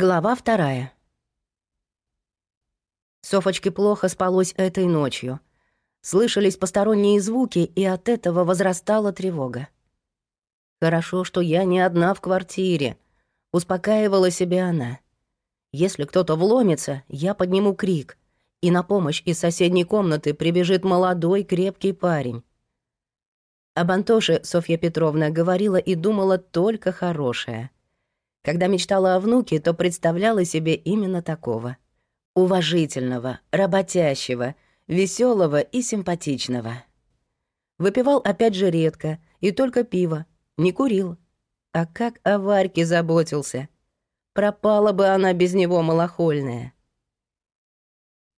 Глава вторая. Софочке плохо спалось этой ночью. Слышались посторонние звуки, и от этого возрастала тревога. «Хорошо, что я не одна в квартире», — успокаивала себя она. «Если кто-то вломится, я подниму крик, и на помощь из соседней комнаты прибежит молодой крепкий парень». Об Антоше Софья Петровна говорила и думала только хорошее — когда мечтала о внуке, то представляла себе именно такого. Уважительного, работящего, веселого и симпатичного. Выпивал опять же редко, и только пиво, не курил. А как о Варьке заботился. Пропала бы она без него малохольная.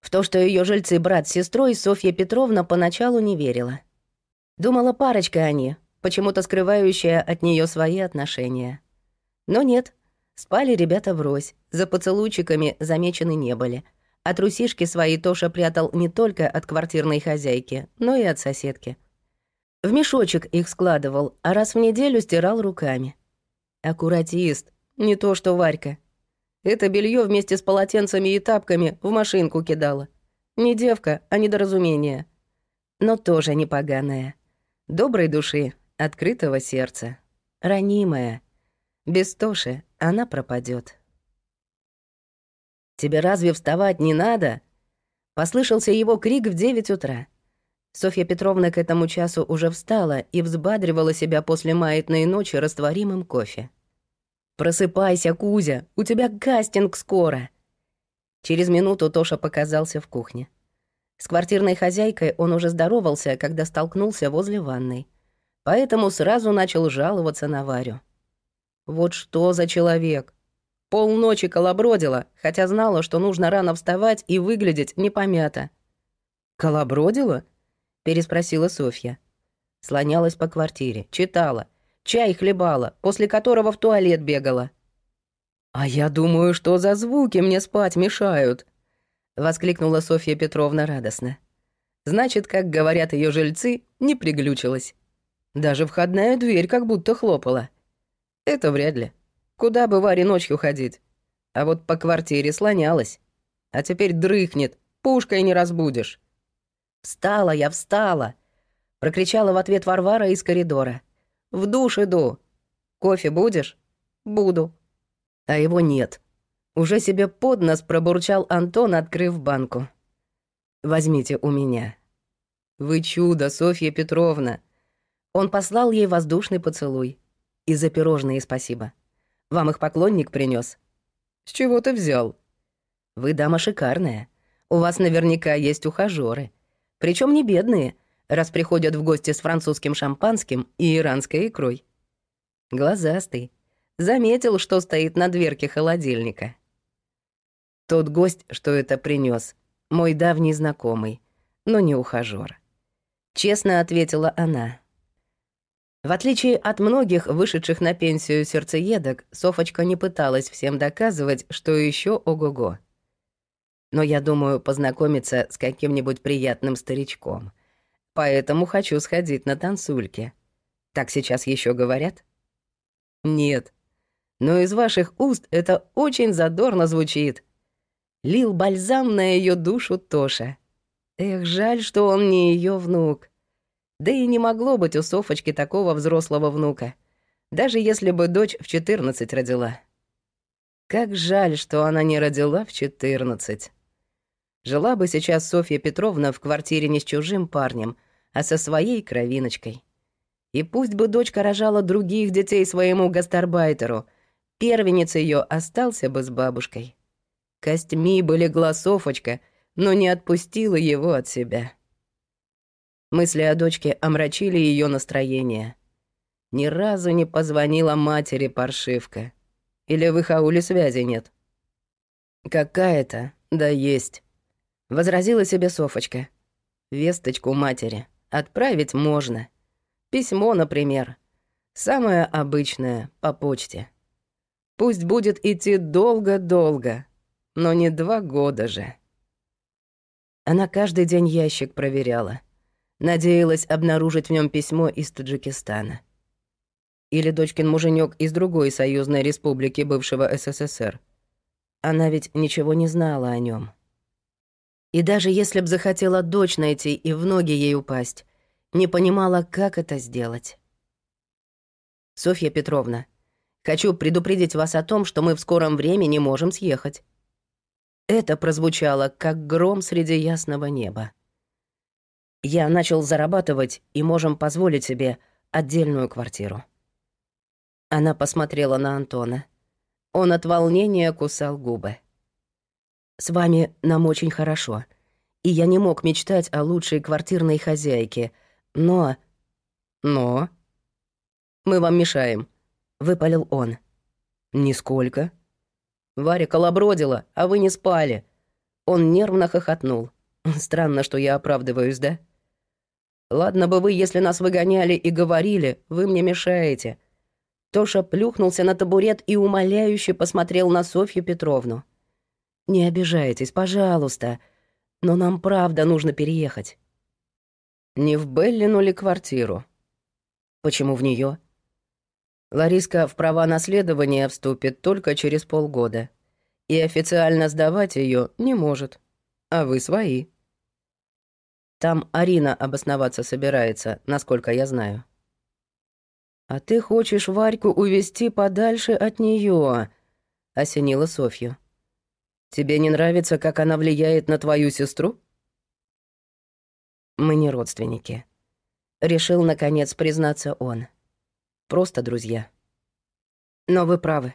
В то, что ее жильцы брат с сестрой, Софья Петровна поначалу не верила. Думала, парочка они, почему-то скрывающая от нее свои отношения. Но нет, спали ребята врозь, за поцелуйчиками замечены не были. А трусишки свои Тоша прятал не только от квартирной хозяйки, но и от соседки. В мешочек их складывал, а раз в неделю стирал руками. Аккуратист, не то что Варька. Это белье вместе с полотенцами и тапками в машинку кидала. Не девка, а недоразумение. Но тоже не поганая. Доброй души, открытого сердца. Ранимая — без Тоши она пропадет. «Тебе разве вставать не надо?» Послышался его крик в девять утра. Софья Петровна к этому часу уже встала и взбадривала себя после маятной ночи растворимым кофе. «Просыпайся, Кузя, у тебя кастинг скоро!» Через минуту Тоша показался в кухне. С квартирной хозяйкой он уже здоровался, когда столкнулся возле ванной. Поэтому сразу начал жаловаться на Варю. Вот что за человек? Полночи колобродила, хотя знала, что нужно рано вставать и выглядеть непомято. «Колобродила?» — переспросила Софья. Слонялась по квартире, читала, чай хлебала, после которого в туалет бегала. «А я думаю, что за звуки мне спать мешают!» — воскликнула Софья Петровна радостно. Значит, как говорят ее жильцы, не приглючилась. Даже входная дверь как будто хлопала. Это вряд ли. Куда бы Варе ночью ходить? А вот по квартире слонялась. А теперь дрыхнет, пушкой не разбудишь. «Встала я, встала!» — прокричала в ответ Варвара из коридора. «В душ иду. Кофе будешь?» «Буду». А его нет. Уже себе под нос пробурчал Антон, открыв банку. «Возьмите у меня». «Вы чудо, Софья Петровна!» Он послал ей воздушный поцелуй. И за пирожные спасибо. Вам их поклонник принес. С чего ты взял? Вы дама шикарная. У вас наверняка есть ухажёры. Причем не бедные, раз приходят в гости с французским шампанским и иранской икрой. Глазастый. Заметил, что стоит на дверке холодильника. Тот гость, что это принес, мой давний знакомый, но не ухажёр. Честно ответила она. В отличие от многих вышедших на пенсию сердцеедок, Софочка не пыталась всем доказывать, что еще ого-го. Но я думаю познакомиться с каким-нибудь приятным старичком. Поэтому хочу сходить на танцульки. Так сейчас еще говорят? Нет. Но из ваших уст это очень задорно звучит. Лил бальзам на ее душу Тоша. Эх, жаль, что он не ее внук. Да и не могло быть у Софочки такого взрослого внука, даже если бы дочь в 14 родила. Как жаль, что она не родила в 14. Жила бы сейчас Софья Петровна в квартире не с чужим парнем, а со своей кровиночкой. И пусть бы дочка рожала других детей своему гастарбайтеру, первенец ее остался бы с бабушкой. Костьми были легла Софочка, но не отпустила его от себя. Мысли о дочке омрачили ее настроение. Ни разу не позвонила матери паршивка. Или в их ауле связи нет? «Какая-то, да есть», — возразила себе Софочка. «Весточку матери отправить можно. Письмо, например. Самое обычное, по почте. Пусть будет идти долго-долго, но не два года же». Она каждый день ящик проверяла — Надеялась обнаружить в нем письмо из Таджикистана. Или дочкин муженек из другой союзной республики бывшего СССР. Она ведь ничего не знала о нем. И даже если б захотела дочь найти и в ноги ей упасть, не понимала, как это сделать. «Софья Петровна, хочу предупредить вас о том, что мы в скором времени можем съехать». Это прозвучало, как гром среди ясного неба. Я начал зарабатывать и можем позволить себе отдельную квартиру. Она посмотрела на Антона. Он от волнения кусал губы. «С вами нам очень хорошо, и я не мог мечтать о лучшей квартирной хозяйке, но...» «Но?» «Мы вам мешаем», — выпалил он. «Нисколько». Варя колобродила, а вы не спали. Он нервно хохотнул. Странно, что я оправдываюсь, да? Ладно бы вы, если нас выгоняли и говорили, вы мне мешаете. Тоша плюхнулся на табурет и умоляюще посмотрел на Софью Петровну. «Не обижайтесь, пожалуйста, но нам правда нужно переехать». «Не в Беллину ли квартиру?» «Почему в нее? Лариска в права наследования вступит только через полгода. И официально сдавать ее не может. А вы свои. Там Арина обосноваться собирается, насколько я знаю. «А ты хочешь Варьку увести подальше от нее, осенила Софью. «Тебе не нравится, как она влияет на твою сестру?» «Мы не родственники», — решил, наконец, признаться он. Просто друзья. Но вы правы.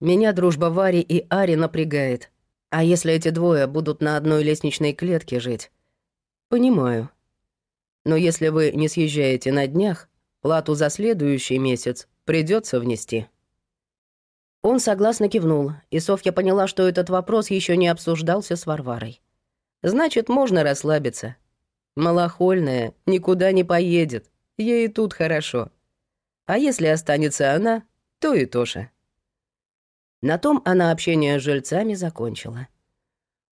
Меня дружба Вари и Ари напрягает. А если эти двое будут на одной лестничной клетке жить? Понимаю. Но если вы не съезжаете на днях, плату за следующий месяц придется внести. Он согласно кивнул, и Софья поняла, что этот вопрос еще не обсуждался с Варварой. Значит, можно расслабиться. Малохольная никуда не поедет, ей и тут хорошо. А если останется она, то и Тоша. На том она общение с жильцами закончила.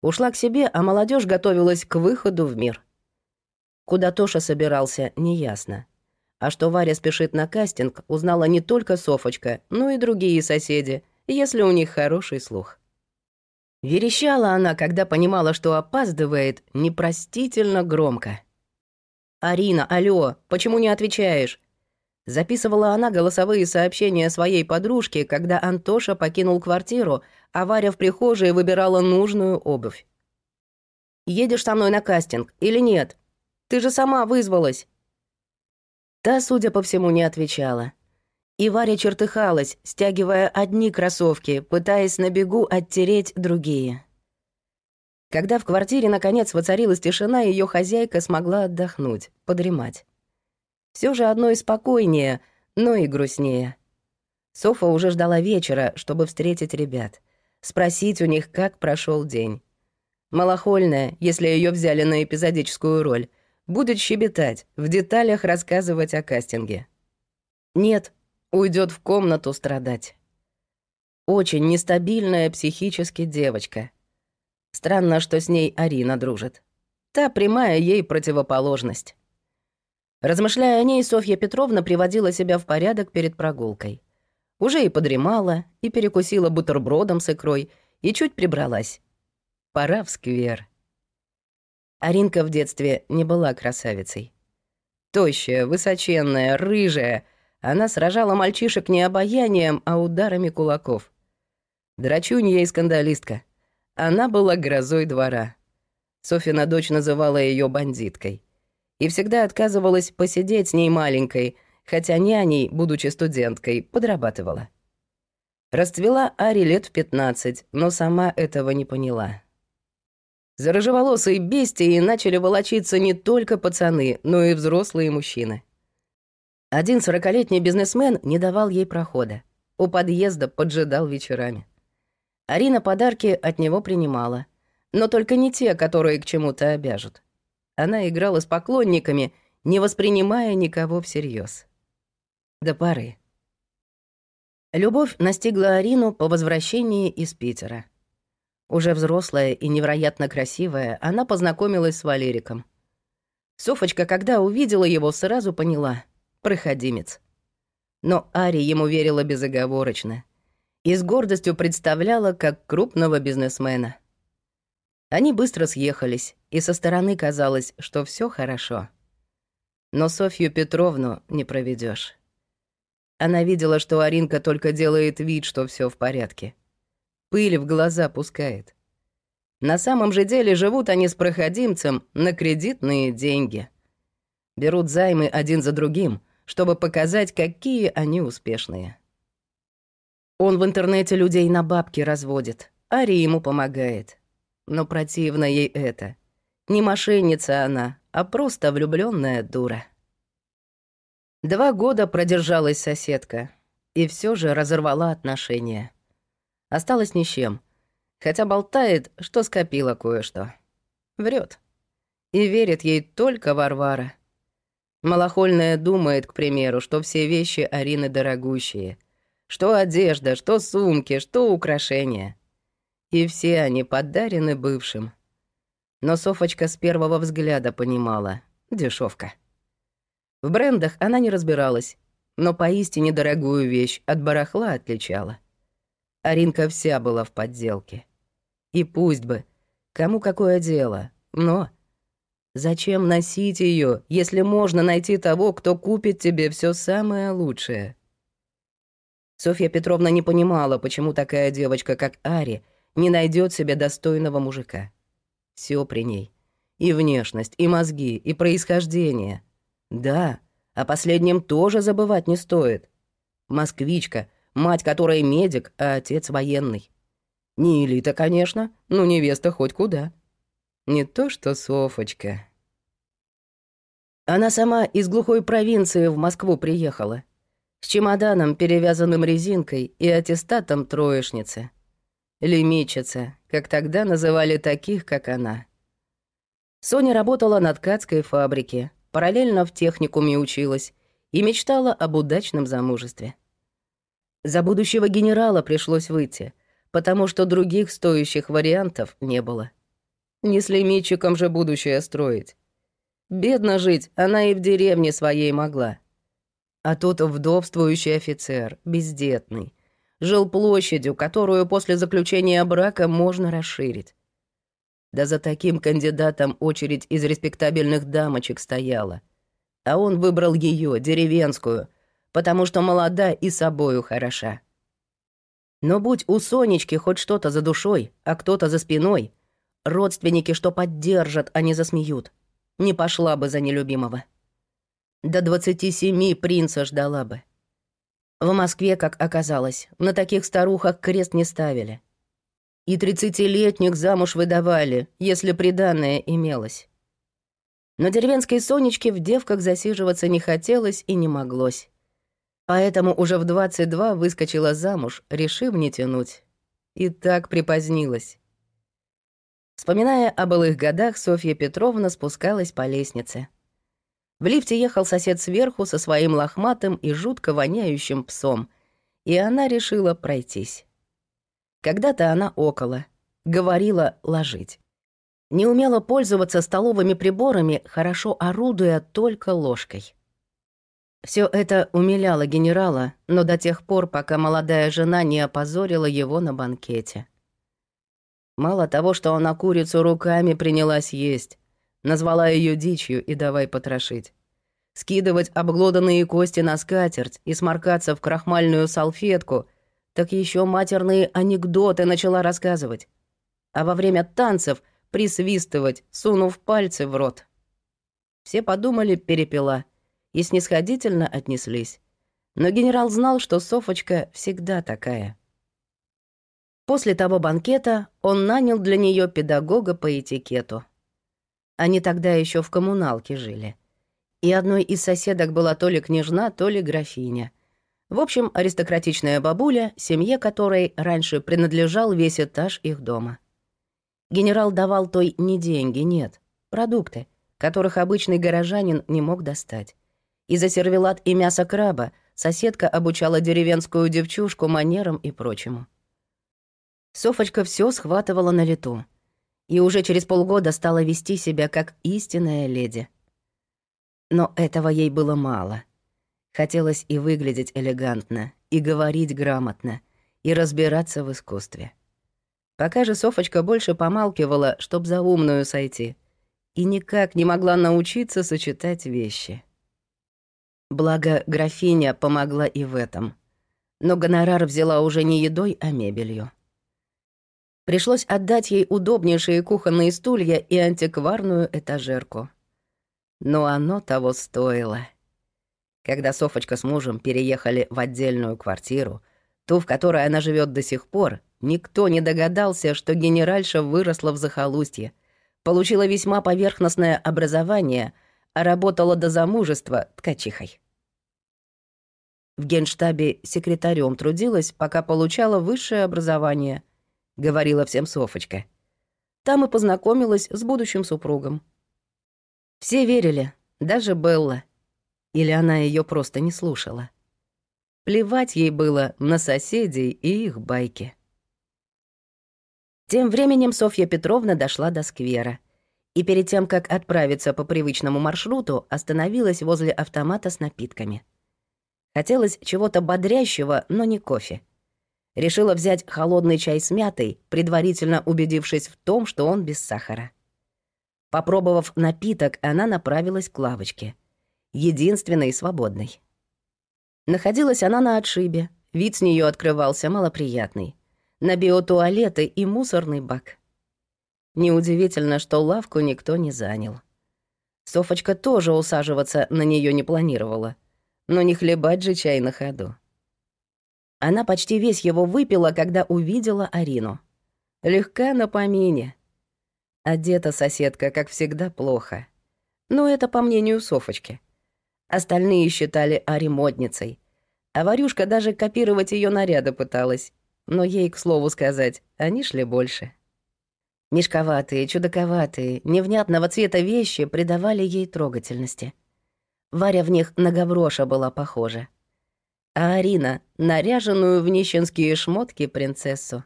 Ушла к себе, а молодежь готовилась к выходу в мир. Куда Тоша собирался, неясно. А что Варя спешит на кастинг, узнала не только Софочка, но и другие соседи, если у них хороший слух. Верещала она, когда понимала, что опаздывает, непростительно громко. «Арина, алло, почему не отвечаешь? Записывала она голосовые сообщения своей подружке, когда Антоша покинул квартиру, а Варя в прихожей выбирала нужную обувь. «Едешь со мной на кастинг или нет? Ты же сама вызвалась!» Та, судя по всему, не отвечала. И Варя чертыхалась, стягивая одни кроссовки, пытаясь на бегу оттереть другие. Когда в квартире наконец воцарилась тишина, ее хозяйка смогла отдохнуть, подремать. Все же одно и спокойнее, но и грустнее. Софа уже ждала вечера, чтобы встретить ребят. Спросить у них, как прошел день. Малохольная, если ее взяли на эпизодическую роль, будет щебетать, в деталях рассказывать о кастинге. Нет, уйдет в комнату страдать. Очень нестабильная психически девочка. Странно, что с ней Арина дружит. Та прямая ей противоположность. Размышляя о ней, Софья Петровна приводила себя в порядок перед прогулкой. Уже и подремала, и перекусила бутербродом с икрой, и чуть прибралась. Пора в сквер. Аринка в детстве не была красавицей. Тощая, высоченная, рыжая, она сражала мальчишек не обаянием, а ударами кулаков. Драчунья и скандалистка. Она была грозой двора. Софьина дочь называла ее бандиткой и всегда отказывалась посидеть с ней маленькой, хотя няней, будучи студенткой, подрабатывала. Расцвела Ари лет в пятнадцать, но сама этого не поняла. За рыжеволосые бестии начали волочиться не только пацаны, но и взрослые мужчины. Один сорокалетний бизнесмен не давал ей прохода. У подъезда поджидал вечерами. Арина подарки от него принимала, но только не те, которые к чему-то обяжут. Она играла с поклонниками, не воспринимая никого всерьез. До поры. Любовь настигла Арину по возвращении из Питера. Уже взрослая и невероятно красивая, она познакомилась с Валериком. Софочка, когда увидела его, сразу поняла — проходимец. Но Ари ему верила безоговорочно. и с гордостью представляла как крупного бизнесмена. Они быстро съехались, и со стороны казалось, что все хорошо. Но Софью Петровну не проведешь. Она видела, что Аринка только делает вид, что все в порядке. Пыль в глаза пускает. На самом же деле живут они с проходимцем на кредитные деньги. Берут займы один за другим, чтобы показать, какие они успешные. Он в интернете людей на бабки разводит, Ари ему помогает. Но противно ей это. Не мошенница она, а просто влюбленная дура. Два года продержалась соседка и все же разорвала отношения. Осталась ни с чем — хотя болтает, что скопила кое-что. Врет. И верит ей только Варвара. Малохольная думает, к примеру, что все вещи Арины дорогущие. Что одежда, что сумки, что украшения. И все они подарены бывшим. Но Софочка с первого взгляда понимала — дешевка. В брендах она не разбиралась, но поистине дорогую вещь от барахла отличала. Аринка вся была в подделке. И пусть бы. Кому какое дело. Но... Зачем носить ее, если можно найти того, кто купит тебе все самое лучшее? Софья Петровна не понимала, почему такая девочка, как Ари, не найдет себе достойного мужика. Все при ней. И внешность, и мозги, и происхождение. Да, о последнем тоже забывать не стоит. Москвичка, мать которой медик, а отец военный. Не элита, конечно, но невеста хоть куда. Не то что Софочка. Она сама из глухой провинции в Москву приехала. С чемоданом, перевязанным резинкой, и аттестатом троечницы. Лимичица, как тогда называли таких, как она. Соня работала на ткацкой фабрике, параллельно в техникуме училась и мечтала об удачном замужестве. За будущего генерала пришлось выйти — потому что других стоящих вариантов не было. Не с лимитчиком же будущее строить. Бедно жить она и в деревне своей могла. А тут вдовствующий офицер, бездетный, жил площадью, которую после заключения брака можно расширить. Да за таким кандидатом очередь из респектабельных дамочек стояла. А он выбрал ее, деревенскую, потому что молода и собою хороша. Но будь у Сонечки хоть что-то за душой, а кто-то за спиной, родственники что поддержат, а не засмеют, не пошла бы за нелюбимого. До двадцати семи принца ждала бы. В Москве, как оказалось, на таких старухах крест не ставили. И тридцатилетних замуж выдавали, если приданное имелось. Но деревенской Сонечке в девках засиживаться не хотелось и не моглось. Поэтому уже в 22 выскочила замуж, решив не тянуть. И так припозднилась. Вспоминая о былых годах, Софья Петровна спускалась по лестнице. В лифте ехал сосед сверху со своим лохматым и жутко воняющим псом, и она решила пройтись. Когда-то она около, говорила ложить. Не умела пользоваться столовыми приборами, хорошо орудуя только ложкой. Все это умиляло генерала, но до тех пор, пока молодая жена не опозорила его на банкете. Мало того, что она курицу руками принялась есть, назвала ее дичью и давай потрошить. Скидывать обглоданные кости на скатерть и сморкаться в крахмальную салфетку, так еще матерные анекдоты начала рассказывать. А во время танцев присвистывать, сунув пальцы в рот. Все подумали, перепила — и снисходительно отнеслись. Но генерал знал, что Софочка всегда такая. После того банкета он нанял для нее педагога по этикету. Они тогда еще в коммуналке жили. И одной из соседок была то ли княжна, то ли графиня. В общем, аристократичная бабуля, семье которой раньше принадлежал весь этаж их дома. Генерал давал той не деньги, нет, продукты, которых обычный горожанин не мог достать и за сервелат и мясо краба соседка обучала деревенскую девчушку манерам и прочему. Софочка все схватывала на лету и уже через полгода стала вести себя как истинная леди. Но этого ей было мало. Хотелось и выглядеть элегантно, и говорить грамотно, и разбираться в искусстве. Пока же Софочка больше помалкивала, чтоб за умную сойти, и никак не могла научиться сочетать вещи. Благо, графиня помогла и в этом. Но гонорар взяла уже не едой, а мебелью. Пришлось отдать ей удобнейшие кухонные стулья и антикварную этажерку. Но оно того стоило. Когда Софочка с мужем переехали в отдельную квартиру, ту, в которой она живет до сих пор, никто не догадался, что генеральша выросла в захолустье, получила весьма поверхностное образование, а работала до замужества ткачихой. В генштабе секретарем трудилась, пока получала высшее образование —— говорила всем Софочка. Там и познакомилась с будущим супругом. Все верили, даже Белла. Или она ее просто не слушала. Плевать ей было на соседей и их байки. Тем временем Софья Петровна дошла до сквера. И перед тем, как отправиться по привычному маршруту, остановилась возле автомата с напитками. Хотелось чего-то бодрящего, но не кофе. Решила взять холодный чай с мятой, предварительно убедившись в том, что он без сахара. Попробовав напиток, она направилась к лавочке. Единственной и свободной. Находилась она на отшибе. Вид с нее открывался малоприятный. На биотуалеты и мусорный бак. Неудивительно, что лавку никто не занял. Софочка тоже усаживаться на нее не планировала. Но не хлебать же чай на ходу. Она почти весь его выпила, когда увидела Арину. Легка на помине. Одета соседка, как всегда, плохо. Но это по мнению Софочки. Остальные считали Ари модницей. А Варюшка даже копировать ее наряды пыталась. Но ей, к слову сказать, они шли больше. Мешковатые, чудаковатые, невнятного цвета вещи придавали ей трогательности. Варя в них на гавроша была похожа а Арина — наряженную в нищенские шмотки принцессу.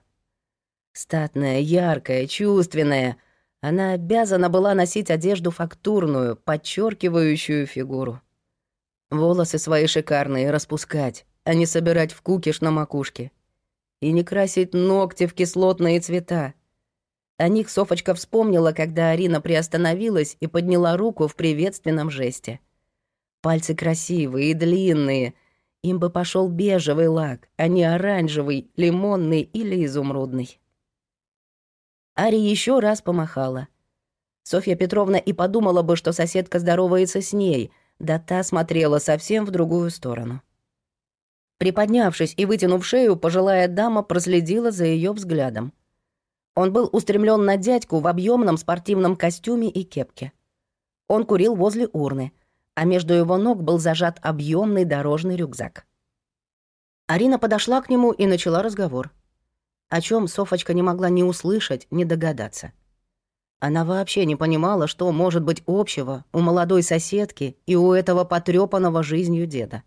Статная, яркая, чувственная, она обязана была носить одежду фактурную, подчеркивающую фигуру. Волосы свои шикарные распускать, а не собирать в кукиш на макушке. И не красить ногти в кислотные цвета. О них Софочка вспомнила, когда Арина приостановилась и подняла руку в приветственном жесте. Пальцы красивые и длинные — им бы пошел бежевый лак, а не оранжевый, лимонный или изумрудный. Ари еще раз помахала. Софья Петровна и подумала бы, что соседка здоровается с ней, да та смотрела совсем в другую сторону. Приподнявшись и вытянув шею, пожилая дама проследила за ее взглядом. Он был устремлен на дядьку в объемном спортивном костюме и кепке. Он курил возле урны — а между его ног был зажат объемный дорожный рюкзак. Арина подошла к нему и начала разговор. О чем Софочка не могла ни услышать, ни догадаться. Она вообще не понимала, что может быть общего у молодой соседки и у этого потрепанного жизнью деда.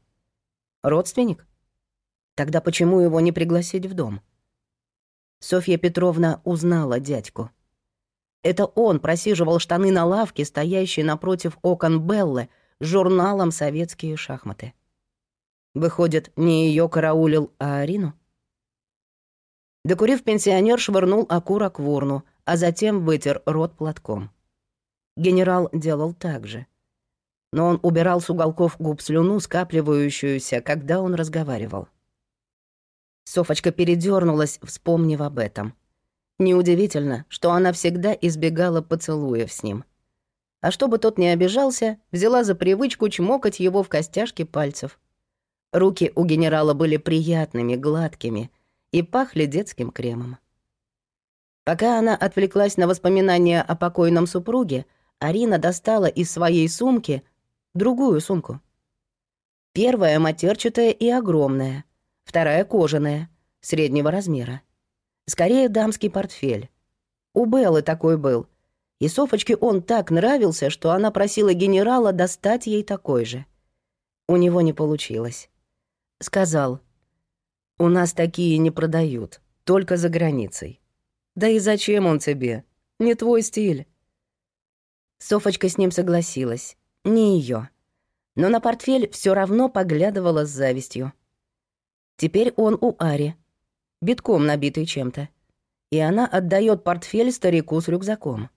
Родственник? Тогда почему его не пригласить в дом? Софья Петровна узнала дядьку. Это он просиживал штаны на лавке, стоящей напротив окон Беллы, журналом «Советские шахматы». Выходит, не ее караулил, а Арину? Докурив, пенсионер швырнул окурок в урну, а затем вытер рот платком. Генерал делал так же. Но он убирал с уголков губ слюну, скапливающуюся, когда он разговаривал. Софочка передернулась, вспомнив об этом. Неудивительно, что она всегда избегала поцелуев с ним а чтобы тот не обижался, взяла за привычку чмокать его в костяшки пальцев. Руки у генерала были приятными, гладкими и пахли детским кремом. Пока она отвлеклась на воспоминания о покойном супруге, Арина достала из своей сумки другую сумку. Первая матерчатая и огромная, вторая кожаная, среднего размера. Скорее дамский портфель. У Беллы такой был — и Софочке он так нравился, что она просила генерала достать ей такой же. У него не получилось. Сказал, «У нас такие не продают, только за границей». «Да и зачем он тебе? Не твой стиль». Софочка с ним согласилась. Не ее. Но на портфель все равно поглядывала с завистью. Теперь он у Ари. битком набитый чем-то. И она отдает портфель старику с рюкзаком.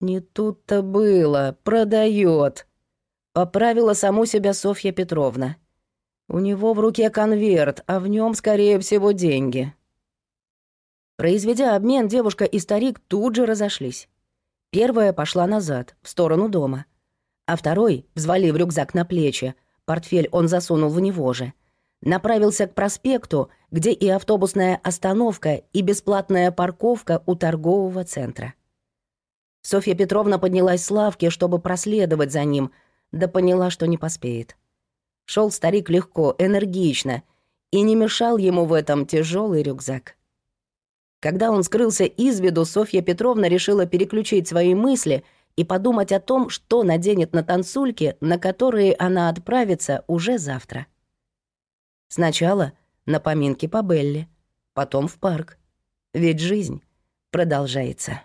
«Не тут-то было, продает. Поправила саму себя Софья Петровна. У него в руке конверт, а в нем, скорее всего, деньги. Произведя обмен, девушка и старик тут же разошлись. Первая пошла назад, в сторону дома. А второй, взвалив рюкзак на плечи, портфель он засунул в него же, направился к проспекту, где и автобусная остановка, и бесплатная парковка у торгового центра. Софья Петровна поднялась с лавки, чтобы проследовать за ним, да поняла, что не поспеет. Шел старик легко, энергично, и не мешал ему в этом тяжелый рюкзак. Когда он скрылся из виду, Софья Петровна решила переключить свои мысли и подумать о том, что наденет на танцульки, на которые она отправится уже завтра. Сначала на поминки по Белли, потом в парк. Ведь жизнь продолжается.